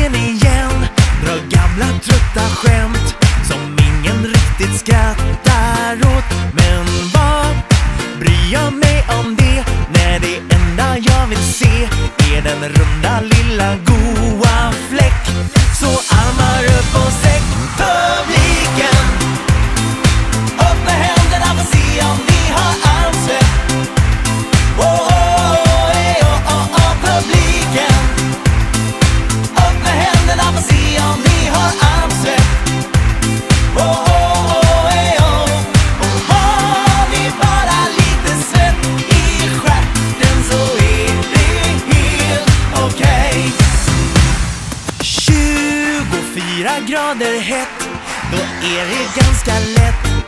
scen igen. Dra gamla trötta skämt som ingen riktigt skrattar åt. Men vad? Bryr jag mig om det? När det enda jag vill se är den runda lilla 24 grader hett, då är det ganska lätt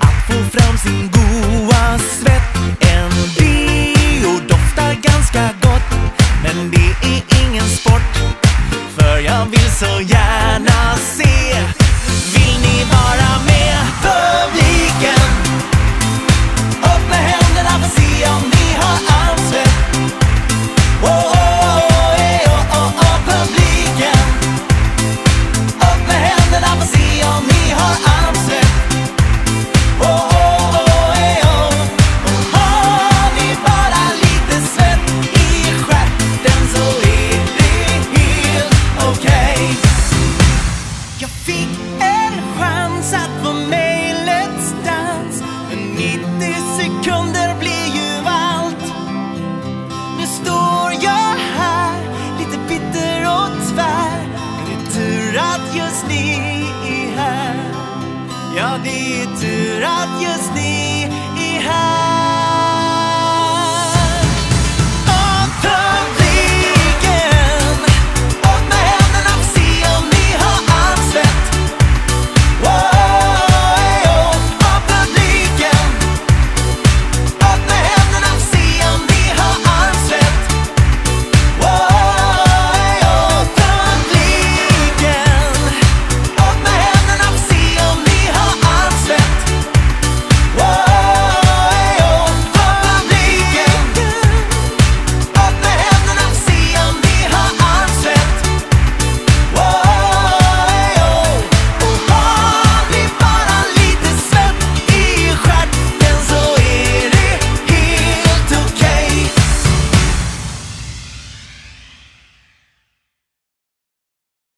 att få fram sin goa svett. En bio doftar ganska gott, men det är ingen sport. För jag vill så gärna se, vill ni vara med? Ja, det är tur att just ni är här.